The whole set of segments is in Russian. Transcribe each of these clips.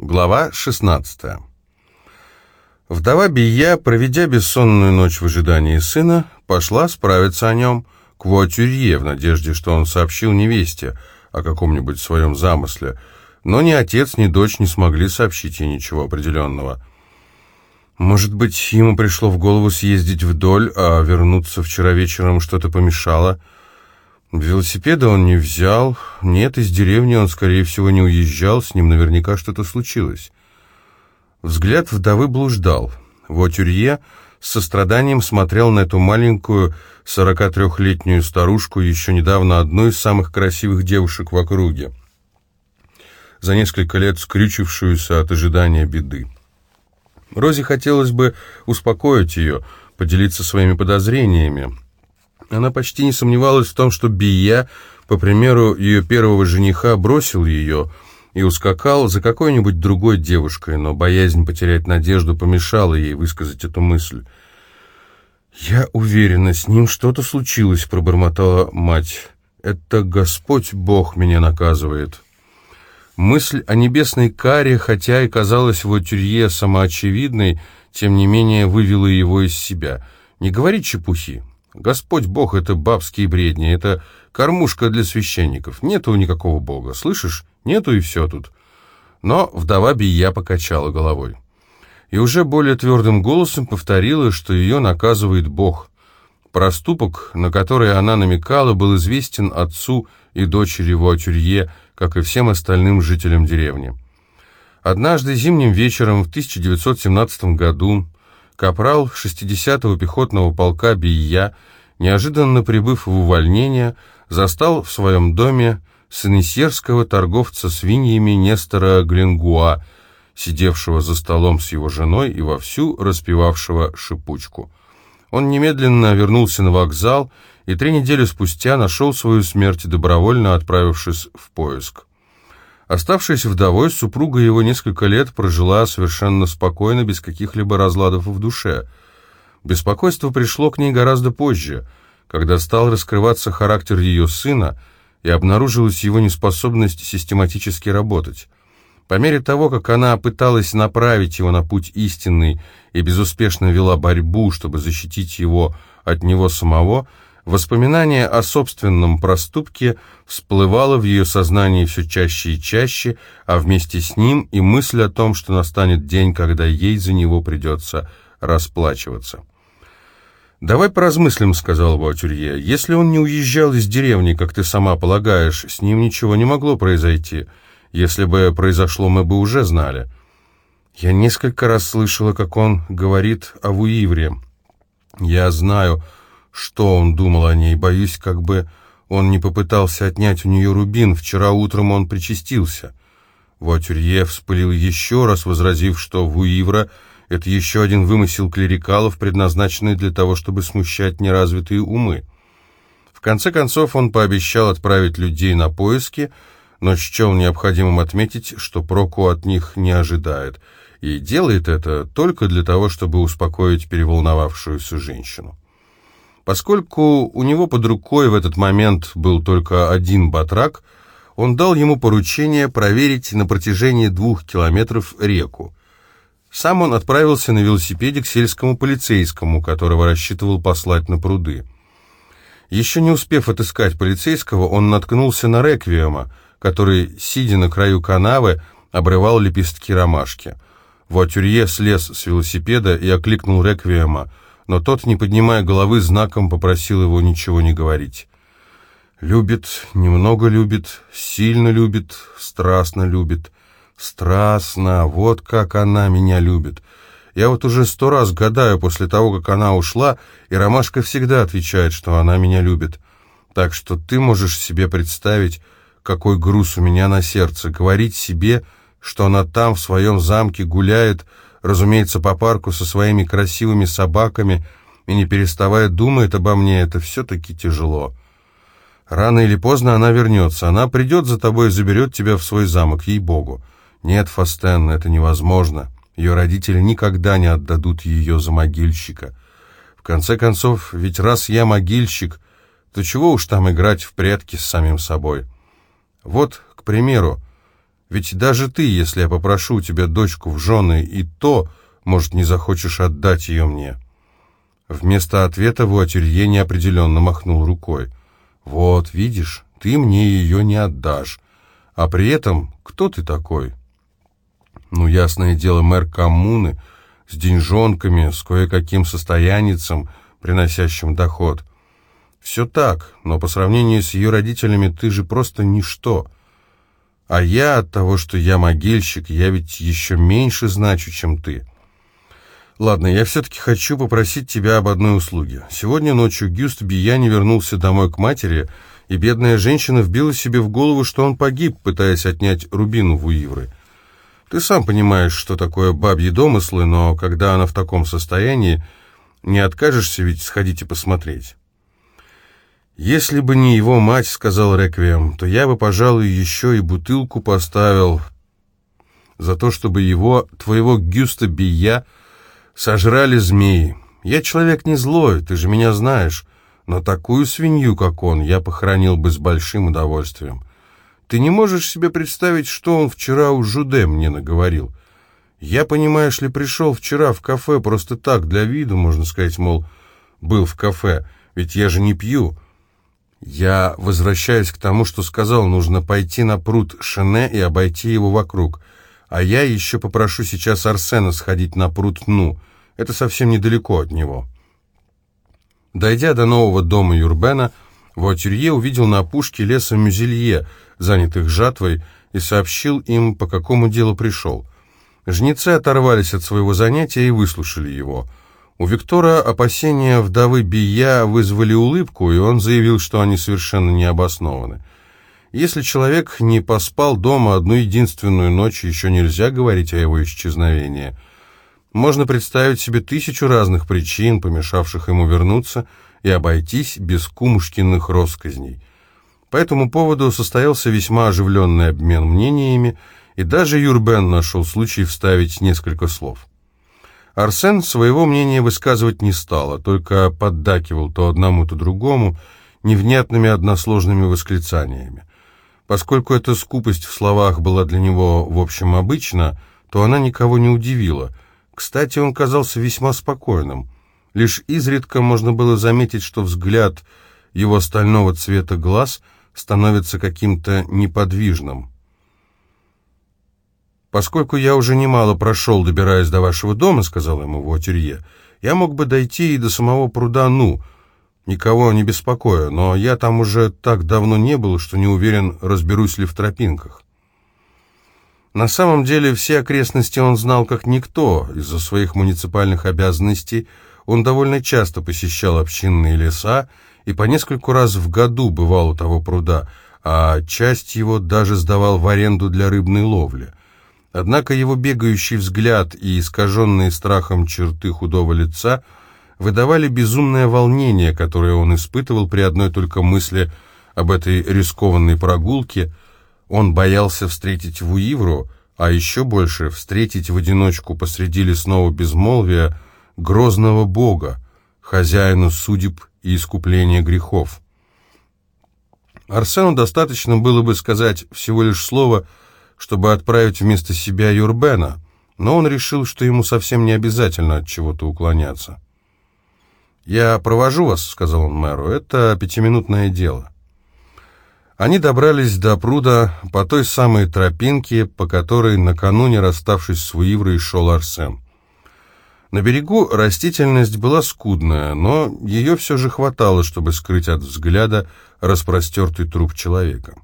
Глава 16. Вдова Бия, проведя бессонную ночь в ожидании сына, пошла справиться о нем к Вуатюрье в надежде, что он сообщил невесте о каком-нибудь своем замысле, но ни отец, ни дочь не смогли сообщить ей ничего определенного. Может быть, ему пришло в голову съездить вдоль, а вернуться вчера вечером что-то помешало – Велосипеда он не взял. Нет, из деревни он, скорее всего, не уезжал. С ним наверняка что-то случилось. Взгляд вдовы блуждал. Вотюрье с состраданием смотрел на эту маленькую 43-летнюю старушку, еще недавно одну из самых красивых девушек в округе, за несколько лет скрючившуюся от ожидания беды. Розе хотелось бы успокоить ее, поделиться своими подозрениями. Она почти не сомневалась в том, что Бия, по примеру ее первого жениха, бросил ее и ускакал за какой-нибудь другой девушкой, но боязнь потерять надежду помешала ей высказать эту мысль. «Я уверена, с ним что-то случилось», — пробормотала мать. «Это Господь Бог меня наказывает». Мысль о небесной каре, хотя и казалась в Тюрье самоочевидной, тем не менее вывела его из себя. «Не говори чепухи. Господь Бог — это бабские бредни, это кормушка для священников. Нету никакого Бога, слышишь? Нету и все тут. Но вдова Бия покачала головой. И уже более твердым голосом повторила, что ее наказывает Бог. Проступок, на который она намекала, был известен отцу и дочери Вуатюрье, как и всем остальным жителям деревни. Однажды зимним вечером в 1917 году Капрал 60-го пехотного полка Бия, неожиданно прибыв в увольнение, застал в своем доме сенесерского торговца свиньями Нестора Гленгуа, сидевшего за столом с его женой и вовсю распевавшего шипучку. Он немедленно вернулся на вокзал и три недели спустя нашел свою смерть, добровольно отправившись в поиск. Оставшаяся вдовой, супруга его несколько лет прожила совершенно спокойно, без каких-либо разладов в душе. Беспокойство пришло к ней гораздо позже, когда стал раскрываться характер ее сына и обнаружилась его неспособность систематически работать. По мере того, как она пыталась направить его на путь истинный и безуспешно вела борьбу, чтобы защитить его от него самого, Воспоминание о собственном проступке всплывало в ее сознании все чаще и чаще, а вместе с ним и мысль о том, что настанет день, когда ей за него придется расплачиваться. «Давай поразмыслим», — сказал Буатюрье. «Если он не уезжал из деревни, как ты сама полагаешь, с ним ничего не могло произойти. Если бы произошло, мы бы уже знали». Я несколько раз слышала, как он говорит о Вуивре. «Я знаю», что он думал о ней? Боюсь, как бы он не попытался отнять у нее рубин. Вчера утром он причастился. Вуатюрье вспылил еще раз, возразив, что Вуивра — это еще один вымысел клерикалов, предназначенный для того, чтобы смущать неразвитые умы. В конце концов он пообещал отправить людей на поиски, но счел необходимым отметить, что проку от них не ожидает, и делает это только для того, чтобы успокоить переволновавшуюся женщину. Поскольку у него под рукой в этот момент был только один батрак, он дал ему поручение проверить на протяжении двух километров реку. Сам он отправился на велосипеде к сельскому полицейскому, которого рассчитывал послать на пруды. Еще не успев отыскать полицейского, он наткнулся на реквиема, который, сидя на краю канавы, обрывал лепестки ромашки. Вуатюрье слез с велосипеда и окликнул реквиема — но тот, не поднимая головы, знаком попросил его ничего не говорить. «Любит, немного любит, сильно любит, страстно любит. Страстно, вот как она меня любит. Я вот уже сто раз гадаю после того, как она ушла, и Ромашка всегда отвечает, что она меня любит. Так что ты можешь себе представить, какой груз у меня на сердце, говорить себе, что она там в своем замке гуляет, разумеется, по парку со своими красивыми собаками и не переставая думает обо мне, это все-таки тяжело. Рано или поздно она вернется, она придет за тобой и заберет тебя в свой замок, ей-богу. Нет, Фастен, это невозможно. Ее родители никогда не отдадут ее за могильщика. В конце концов, ведь раз я могильщик, то чего уж там играть в прятки с самим собой? Вот, к примеру, Ведь даже ты, если я попрошу у тебя дочку в жены, и то, может, не захочешь отдать ее мне». Вместо ответа Вуатюрье неопределенно махнул рукой. «Вот, видишь, ты мне ее не отдашь. А при этом, кто ты такой?» «Ну, ясное дело, мэр коммуны, с деньжонками, с кое-каким состояницем, приносящим доход. Все так, но по сравнению с ее родителями ты же просто ничто. А я от того, что я могильщик, я ведь еще меньше значу, чем ты. Ладно, я все-таки хочу попросить тебя об одной услуге. Сегодня ночью Гюст Бия вернулся домой к матери, и бедная женщина вбила себе в голову, что он погиб, пытаясь отнять рубин у Ивры. Ты сам понимаешь, что такое бабьи домыслы, но когда она в таком состоянии, не откажешься ведь сходить и посмотреть. «Если бы не его мать, — сказал Реквием, — то я бы, пожалуй, еще и бутылку поставил за то, чтобы его, твоего Гюста Бия, сожрали змеи. Я человек не злой, ты же меня знаешь, но такую свинью, как он, я похоронил бы с большим удовольствием. Ты не можешь себе представить, что он вчера у Жуде мне наговорил. Я, понимаешь ли, пришел вчера в кафе просто так, для виду, можно сказать, мол, был в кафе, ведь я же не пью». Я возвращаюсь к тому, что сказал, нужно пойти на пруд Шене и обойти его вокруг. А я еще попрошу сейчас Арсена сходить на пруд Ну. Это совсем недалеко от него. Дойдя до нового дома Юрбена, Вуатюрье увидел на опушке леса Мюзелье, занятых жатвой, и сообщил им, по какому делу пришел. Жнецы оторвались от своего занятия и выслушали его – у Виктора опасения вдовы Бия вызвали улыбку, и он заявил, что они совершенно не обоснованы. Если человек не поспал дома одну единственную ночь, еще нельзя говорить о его исчезновении. Можно представить себе тысячу разных причин, помешавших ему вернуться и обойтись без кумушкиных росказней. По этому поводу состоялся весьма оживленный обмен мнениями, и даже Юрбен нашел случай вставить несколько слов. Арсен своего мнения высказывать не стал, а только поддакивал то одному, то другому невнятными односложными восклицаниями. Поскольку эта скупость в словах была для него, в общем, обычна, то она никого не удивила. Кстати, он казался весьма спокойным. Лишь изредка можно было заметить, что взгляд его стального цвета глаз становится каким-то неподвижным. «Поскольку я уже немало прошел, добираясь до вашего дома», — сказал ему Вуатюрье, — «я мог бы дойти и до самого пруда Ну, никого не беспокоя, но я там уже так давно не был, что не уверен, разберусь ли в тропинках». На самом деле все окрестности он знал как никто. Из-за своих муниципальных обязанностей он довольно часто посещал общинные леса и по нескольку раз в году бывал у того пруда, а часть его даже сдавал в аренду для рыбной ловли. Однако его бегающий взгляд и искаженные страхом черты худого лица выдавали безумное волнение, которое он испытывал при одной только мысли об этой рискованной прогулке. Он боялся встретить Вуивру, а еще больше встретить в одиночку посреди лесного безмолвия грозного бога, хозяина судеб и искупления грехов. Арсену достаточно было бы сказать всего лишь слово «вы», чтобы отправить вместо себя Юрбена, но он решил, что ему совсем не обязательно от чего-то уклоняться. «Я провожу вас», — сказал он мэру, — «это пятиминутное дело». Они добрались до пруда по той самой тропинке, по которой накануне, расставшись с Уиврой, шел Арсен. На берегу растительность была скудная, но ее все же хватало, чтобы скрыть от взгляда распростертый труп человека.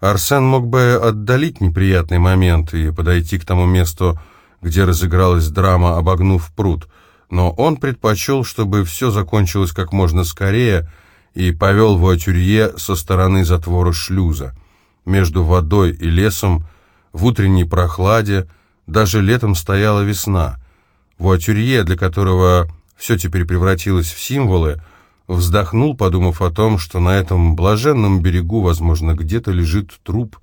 Арсен мог бы отдалить неприятный момент и подойти к тому месту, где разыгралась драма, обогнув пруд, но он предпочел, чтобы все закончилось как можно скорее, и повел Вуатюрье со стороны затвора шлюза. Между водой и лесом, в утренней прохладе, даже летом стояла весна. Вуатюрье, для которого все теперь превратилось в символы, Вздохнул, подумав о том, что на этом блаженном берегу, возможно, где-то лежит труп.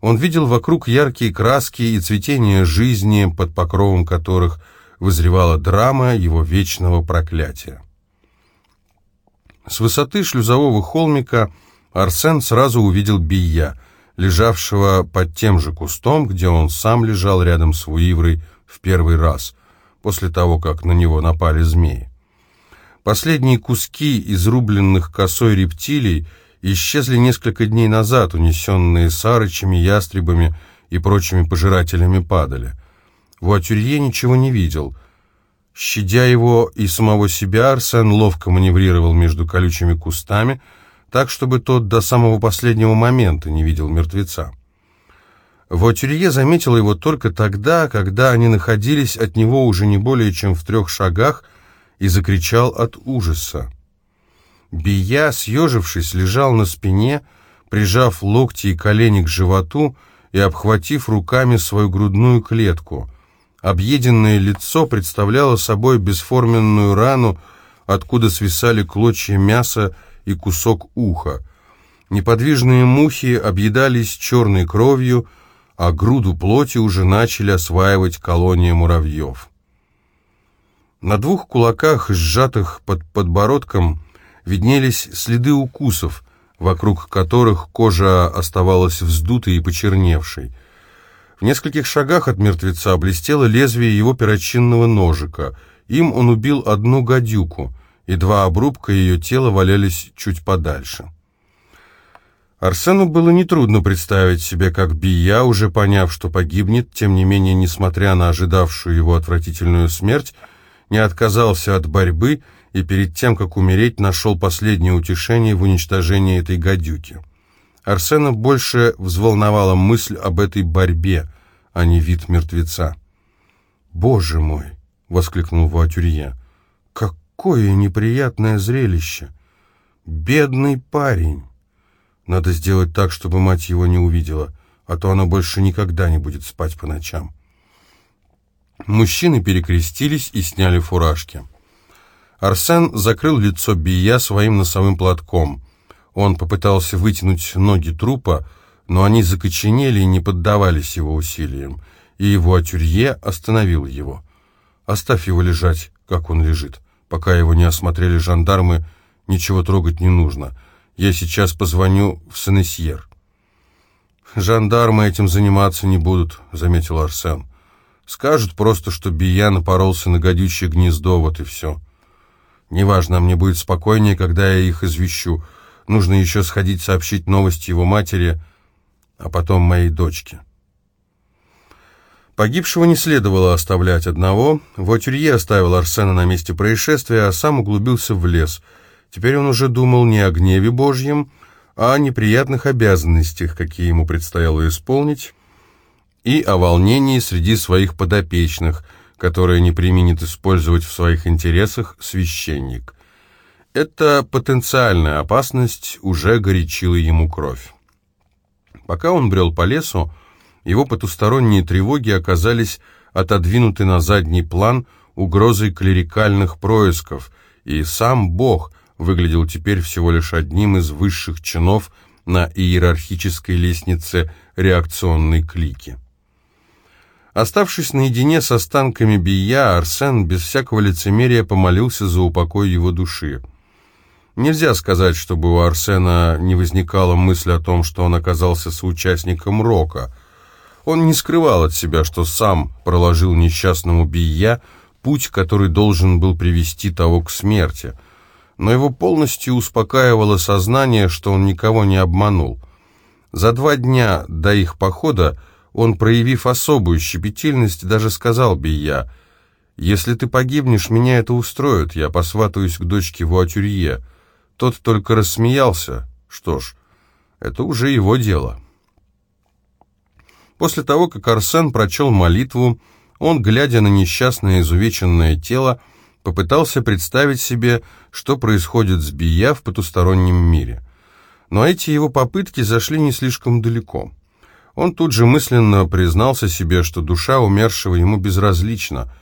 Он видел вокруг яркие краски и цветение жизни, под покровом которых вызревала драма его вечного проклятия. С высоты шлюзового холмика Арсен сразу увидел Бия. лежавшего под тем же кустом, где он сам лежал рядом с Вуиврой в первый раз, после того, как на него напали змеи. Последние куски изрубленных косой рептилий исчезли несколько дней назад, унесенные сарычами, ястребами и прочими пожирателями падали. Вуатюрье ничего не видел. Щадя его и самого себя, Арсен ловко маневрировал между колючими кустами, так, чтобы тот до самого последнего момента не видел мертвеца. Вуатюрье заметил его только тогда, когда они находились от него уже не более чем в трех шагах, и закричал от ужаса. Бия, съежившись, лежал на спине, прижав локти и колени к животу и обхватив руками свою грудную клетку. Объеденное лицо представляло собой бесформенную рану, откуда свисали клочья мяса и кусок уха. Неподвижные мухи объедались черной кровью, а груду плоти уже начали осваивать колония муравьев. На двух кулаках, сжатых под подбородком, виднелись следы укусов, вокруг которых кожа оставалась вздутой и почерневшей. В нескольких шагах от мертвеца блестело лезвие его перочинного ножика. Им он убил одну гадюку, и два обрубка ее тела валялись чуть подальше. Арсену было нетрудно представить себе, как Бия, уже поняв, что погибнет, тем не менее, несмотря на ожидавшую его отвратительную смерть, не отказался от борьбы и перед тем, как умереть, нашел последнее утешение в уничтожении этой гадюки. Арсена больше взволновала мысль об этой борьбе, а не вид мертвеца. «Боже мой!» — воскликнул Вуатюрье. «Какое неприятное зрелище! Бедный парень! Надо сделать так, чтобы мать его не увидела, а то она больше никогда не будет спать по ночам». Мужчины перекрестились и сняли фуражки. Арсен закрыл лицо Бия своим носовым платком. Он попытался вытянуть ноги трупа, но они закоченели и не поддавались его усилиям, и его атюрье остановил его. «Оставь его лежать, как он лежит. Пока его не осмотрели жандармы, ничего трогать не нужно. Я сейчас позвоню в Сенесьер». «Жандармы этим заниматься не будут», — заметил Арсен. Скажут просто, что Бия напоролся на гадючее гнездо, вот и все. Неважно, мне будет спокойнее, когда я их извещу. Нужно еще сходить сообщить новости его матери, а потом моей дочке. Погибшего не следовало оставлять одного. Вотюрье оставил Арсена на месте происшествия, а сам углубился в лес. Теперь он уже думал не о гневе Божьем, а о неприятных обязанностях, какие ему предстояло исполнить, и о волнении среди своих подопечных, которые не применит использовать в своих интересах священник. Эта потенциальная опасность уже горячила ему кровь. Пока он брел по лесу, его потусторонние тревоги оказались отодвинуты на задний план угрозой клерикальных происков, и сам Бог выглядел теперь всего лишь одним из высших чинов на иерархической лестнице реакционной клики. Оставшись наедине с останками Бия, Арсен без всякого лицемерия помолился за упокой его души. Нельзя сказать, чтобы у Арсена не возникала мысль о том, что он оказался соучастником рока. Он не скрывал от себя, что сам проложил несчастному Бия путь, который должен был привести того к смерти. Но его полностью успокаивало сознание, что он никого не обманул. За два дня до их похода он, проявив особую щепетильность, даже сказал Бия, «Если ты погибнешь, меня это устроит, я посватаюсь к дочке Вуатюрье». Тот только рассмеялся. Что ж, это уже его дело. После того, как Арсен прочел молитву, он, глядя на несчастное изувеченное тело, попытался представить себе, что происходит с Бия в потустороннем мире. Но эти его попытки зашли не слишком далеко. Он тут же мысленно признался себе, что душа умершего ему безразлична.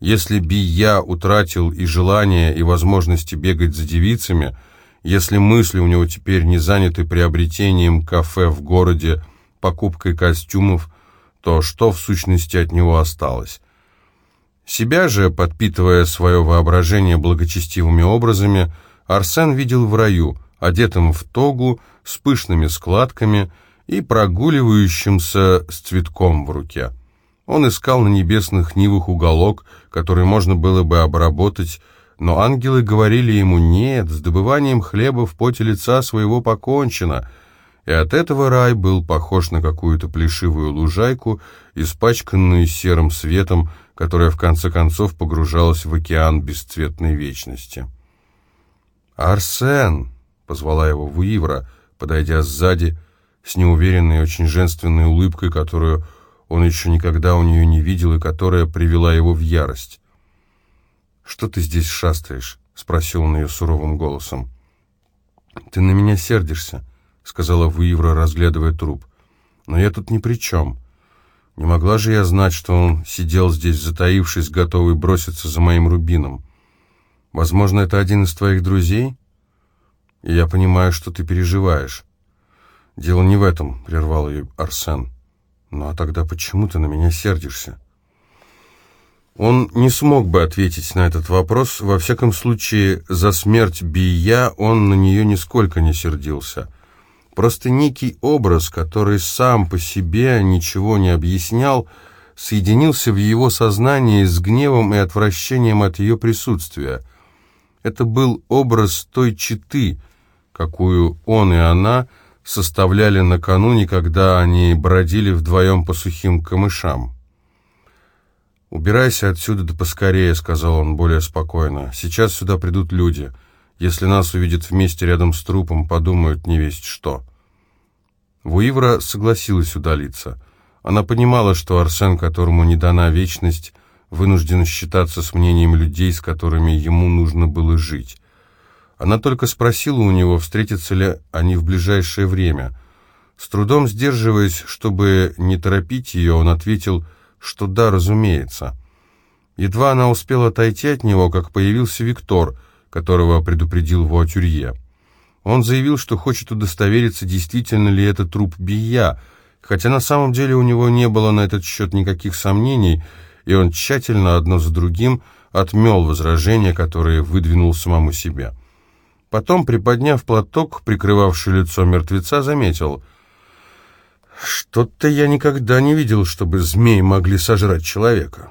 Если бы я утратил и желание, и возможности бегать за девицами, если мысли у него теперь не заняты приобретением кафе в городе, покупкой костюмов, то что в сущности от него осталось? Себя же, подпитывая свое воображение благочестивыми образами, Арсен видел в раю, одетым в тогу, с пышными складками – и прогуливающимся с цветком в руке. Он искал на небесных нивах уголок, который можно было бы обработать, но ангелы говорили ему «нет, с добыванием хлеба в поте лица своего покончено», и от этого рай был похож на какую-то плешивую лужайку, испачканную серым светом, которая в конце концов погружалась в океан бесцветной вечности. «Арсен!» — позвала его Вуивра, подойдя сзади, с неуверенной, очень женственной улыбкой, которую он еще никогда у нее не видел и которая привела его в ярость. «Что ты здесь шастаешь?» — спросил он ее суровым голосом. «Ты на меня сердишься», — сказала Вуивра, разглядывая труп. «Но я тут ни при чем. Не могла же я знать, что он сидел здесь, затаившись, готовый броситься за моим рубином. Возможно, это один из твоих друзей? И я понимаю, что ты переживаешь». «Дело не в этом», — прервал ее Арсен. «Ну а тогда почему ты на меня сердишься?» Он не смог бы ответить на этот вопрос, во всяком случае, за смерть Бия он на нее нисколько не сердился. Просто некий образ, который сам по себе ничего не объяснял, соединился в его сознании с гневом и отвращением от ее присутствия. Это был образ той читы, какую он и она составляли накануне, когда они бродили вдвоем по сухим камышам. «Убирайся отсюда да поскорее», — сказал он более спокойно. «Сейчас сюда придут люди. Если нас увидят вместе рядом с трупом, подумают не весть что». Вуивра согласилась удалиться. Она понимала, что Арсен, которому не дана вечность, вынужден считаться с мнением людей, с которыми ему нужно было жить. Она только спросила у него, встретятся ли они в ближайшее время. С трудом сдерживаясь, чтобы не торопить ее, он ответил — что да, разумеется. Едва она успела отойти от него, как появился Виктор, которого предупредил Вуатюрье. Он заявил, что хочет удостовериться, действительно ли это труп Бия, хотя на самом деле у него не было на этот счет никаких сомнений, и он тщательно одно за другим отмел возражения, которые выдвинул самому себе. Потом, приподняв платок, прикрывавший лицо мертвеца, заметил — что-то я никогда не видел, чтобы змеи могли сожрать человека.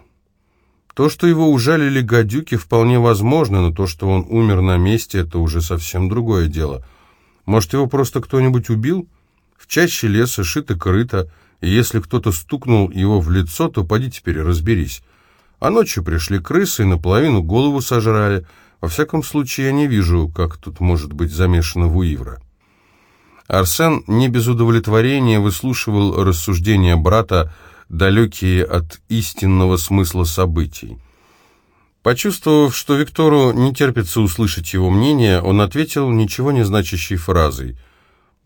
То, что его ужалили гадюки, вполне возможно, но то, что он умер на месте, это уже совсем другое дело. Может, его просто кто-нибудь убил? В чаще леса шито-крыто, и если кто-то стукнул его в лицо, то поди теперь разберись. А ночью пришли крысы и наполовину голову сожрали. Во всяком случае, я не вижу, как тут может быть замешана Вуивра. Арсен не без удовлетворения выслушивал рассуждения брата, далекие от истинного смысла событий. Почувствовав, что Виктору не терпится услышать его мнение, он ответил ничего не значащей фразой.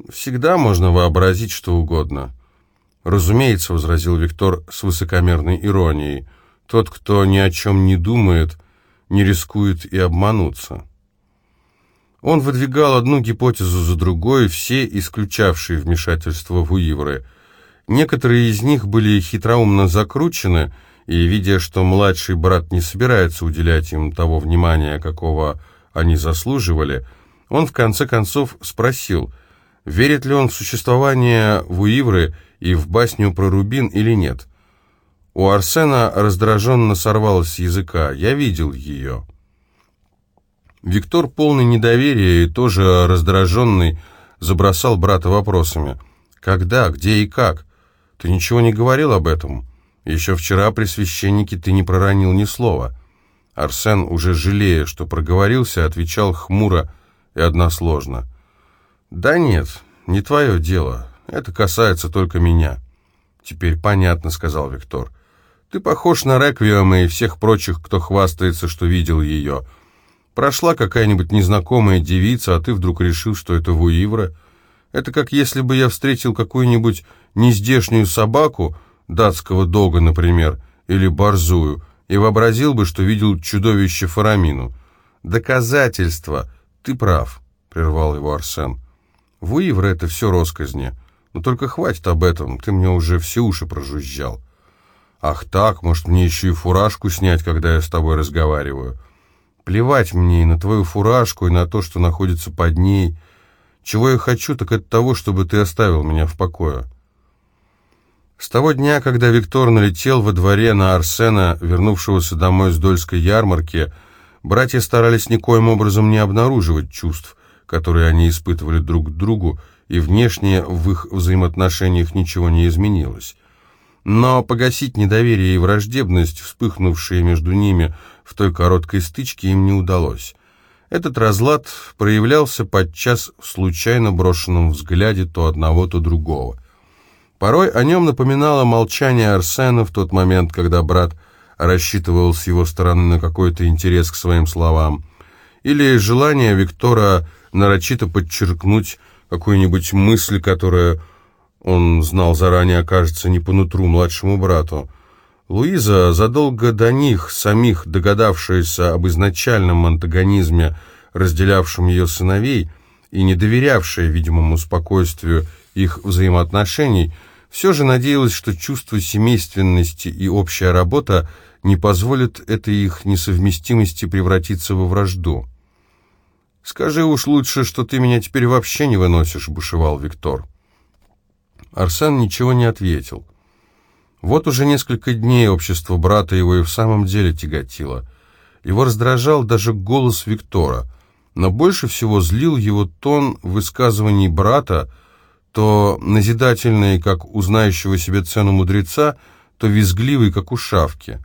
«Всегда можно вообразить что угодно». «Разумеется», — возразил Виктор с высокомерной иронией, «тот, кто ни о чем не думает, не рискует и обмануться». Он выдвигал одну гипотезу за другой, все исключавшие вмешательство в Уивры. Некоторые из них были хитроумно закручены, и, видя, что младший брат не собирается уделять им того внимания, какого они заслуживали, он в конце концов спросил, верит ли он в существование Вуивры и в басню про Рубин или нет. У Арсена раздраженно сорвалось с языка «Я видел ее». Виктор, полный недоверия и тоже раздраженный, забросал брата вопросами. «Когда? Где и как? Ты ничего не говорил об этом? Еще вчера при священнике ты не проронил ни слова». Арсен, уже жалея, что проговорился, отвечал хмуро и односложно. «Да нет, не твое дело. Это касается только меня». «Теперь понятно», — сказал Виктор. «Ты похож на Реквиема и всех прочих, кто хвастается, что видел ее». Прошла какая-нибудь незнакомая девица, а ты вдруг решил, что это Вуивра. Это как если бы я встретил какую-нибудь нездешнюю собаку, датского дога, например, или борзую, и вообразил бы, что видел чудовище Фарамину. «Доказательства! Ты прав», — прервал его Арсен. «Вуивра — это все росказни. Но только хватит об этом, ты мне уже все уши прожужжал». «Ах так, может, мне еще и фуражку снять, когда я с тобой разговариваю?» Плевать мне и на твою фуражку, и на то, что находится под ней. Чего я хочу, так это того, чтобы ты оставил меня в покое». С того дня, когда Виктор налетел во дворе на Арсена, вернувшегося домой с Дольской ярмарки, братья старались никоим образом не обнаруживать чувств, которые они испытывали друг к другу, и внешне в их взаимоотношениях ничего не изменилось. Но погасить недоверие и враждебность, вспыхнувшие между ними в той короткой стычке, им не удалось. Этот разлад проявлялся подчас в случайно брошенном взгляде то одного, то другого. Порой о нем напоминало молчание Арсена в тот момент, когда брат рассчитывал с его стороны на какой-то интерес к своим словам, или желание Виктора нарочито подчеркнуть какую-нибудь мысль, которая, он знал заранее, окажется не по нутру младшему брату. Луиза, задолго до них, самих догадавшаяся об изначальном антагонизме, разделявшем ее сыновей, и не доверявшая видимому спокойствию их взаимоотношений, все же надеялась, что чувство семейственности и общая работа не позволят этой их несовместимости превратиться во вражду. «Скажи уж лучше, что ты меня теперь вообще не выносишь», — бушевал Виктор. Арсен ничего не ответил. Вот уже несколько дней общество брата его и в самом деле тяготило. Его раздражал даже голос Виктора, но больше всего злил его тон высказываний брата, то назидательный, как у знающего себе цену мудреца, то визгливый, как у шавки.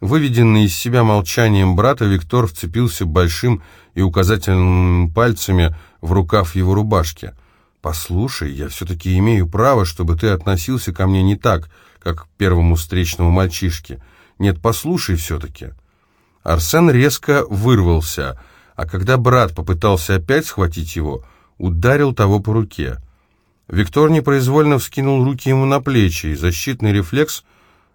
Выведенный из себя молчанием брата, Виктор вцепился большим и указательными пальцами в рукав его рубашки. «Послушай, я все-таки имею право, чтобы ты относился ко мне не так, как к первому встречному мальчишке. Нет, послушай все-таки». Арсен резко вырвался, а когда брат попытался опять схватить его, ударил того по руке. Виктор непроизвольно вскинул руки ему на плечи, и защитный рефлекс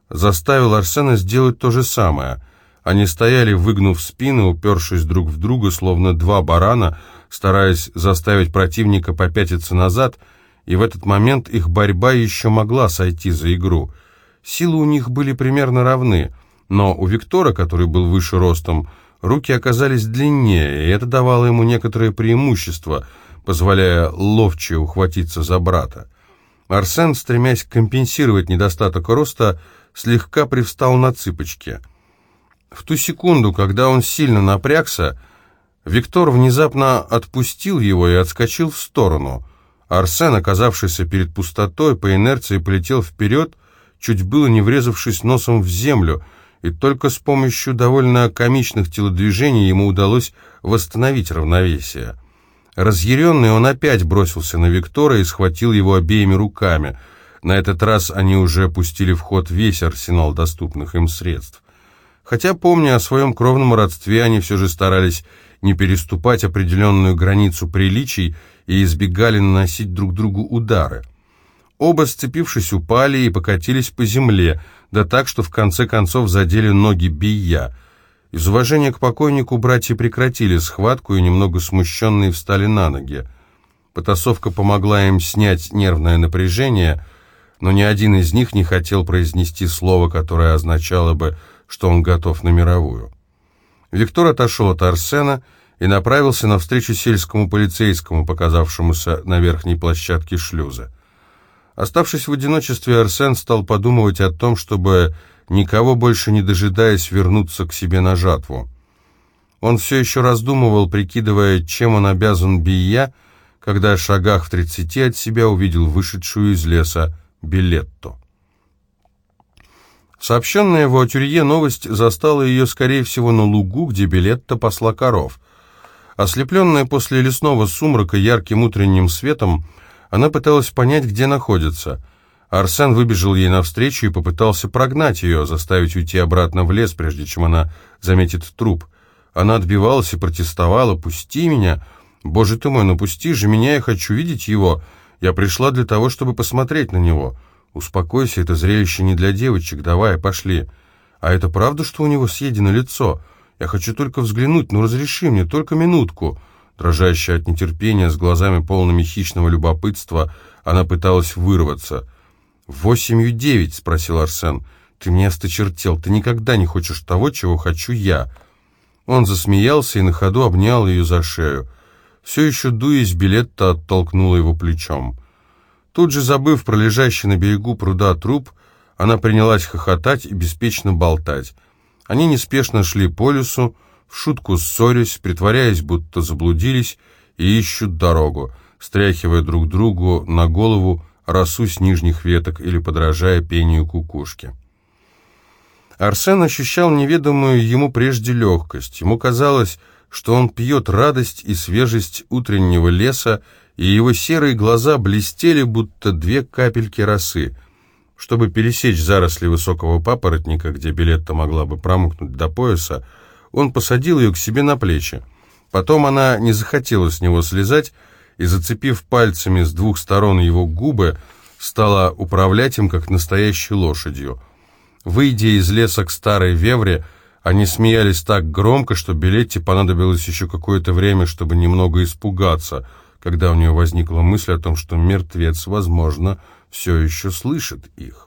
заставил Арсена сделать то же самое. Они стояли, выгнув спины, упершись друг в друга, словно два барана, стараясь заставить противника попятиться назад, и в этот момент их борьба еще могла сойти за игру. Силы у них были примерно равны, но у Виктора, который был выше ростом, руки оказались длиннее, и это давало ему некоторое преимущество, позволяя ловче ухватиться за брата. Арсен, стремясь компенсировать недостаток роста, слегка привстал на цыпочки. В ту секунду, когда он сильно напрягся, Виктор внезапно отпустил его и отскочил в сторону. Арсен, оказавшийся перед пустотой, по инерции полетел вперед, чуть было не врезавшись носом в землю, и только с помощью довольно комичных телодвижений ему удалось восстановить равновесие. Разъяренный он опять бросился на Виктора и схватил его обеими руками — на этот раз они уже пустили в ход весь арсенал доступных им средств. Хотя, помня о своем кровном родстве, они все же старались не переступать определенную границу приличий и избегали наносить друг другу удары. Оба, сцепившись, упали и покатились по земле, да так, что в конце концов задели ноги Бия. Из уважения к покойнику братья прекратили схватку и немного смущенные встали на ноги. Потасовка помогла им снять нервное напряжение – но ни один из них не хотел произнести слово, которое означало бы, что он готов на мировую. Виктор отошел от Арсена и направился навстречу сельскому полицейскому, показавшемуся на верхней площадке шлюза. Оставшись в одиночестве, Арсен стал подумывать о том, чтобы, никого больше не дожидаясь, вернуться к себе на жатву. Он все еще раздумывал, прикидывая, чем он обязан Бия, когда в шагах в тридцати от себя увидел вышедшую из леса Билетто. Сообщенная в Атюрье новость застала ее, скорее всего, на лугу, где Билетто пасла коров. Ослепленная после лесного сумрака ярким утренним светом, она пыталась понять, где находится. Арсен выбежал ей навстречу и попытался прогнать ее, заставить уйти обратно в лес, прежде чем она заметит труп. Она отбивалась и протестовала «Пусти меня! Боже ты мой, ну пусти же меня, я хочу видеть его!» Я пришла для того, чтобы посмотреть на него. Успокойся, это зрелище не для девочек, давай, пошли. А это правда, что у него съедено лицо? Я хочу только взглянуть, ну разреши мне, только минутку». Дрожащая от нетерпения, с глазами полными хищного любопытства, она пыталась вырваться. «Восемью девять?» — спросил Арсен. «Ты мне осточертел, ты никогда не хочешь того, чего хочу я». Он засмеялся и на ходу обнял ее за шею. Все еще дуясь, Билетта оттолкнула его плечом. Тут же, забыв про лежащий на берегу пруда труп, она принялась хохотать и беспечно болтать. Они неспешно шли по лесу, в шутку ссорясь, притворяясь, будто заблудились, и ищут дорогу, стряхивая друг другу на голову росу с нижних веток или подражая пению кукушки. Арсен ощущал неведомую ему прежде легкость. Ему казалось, что он пьет радость и свежесть утреннего леса, и его серые глаза блестели, будто две капельки росы. Чтобы пересечь заросли высокого папоротника, где билетта могла бы промокнуть до пояса, он посадил ее к себе на плечи. Потом она не захотела с него слезать, и, зацепив пальцами с двух сторон его губы, стала управлять им, как настоящей лошадью. Выйдя из леса к старой вевре, они смеялись так громко, что Билетти понадобилось еще какое-то время, чтобы немного испугаться, когда у нее возникла мысль о том, что мертвец, возможно, все еще слышит их.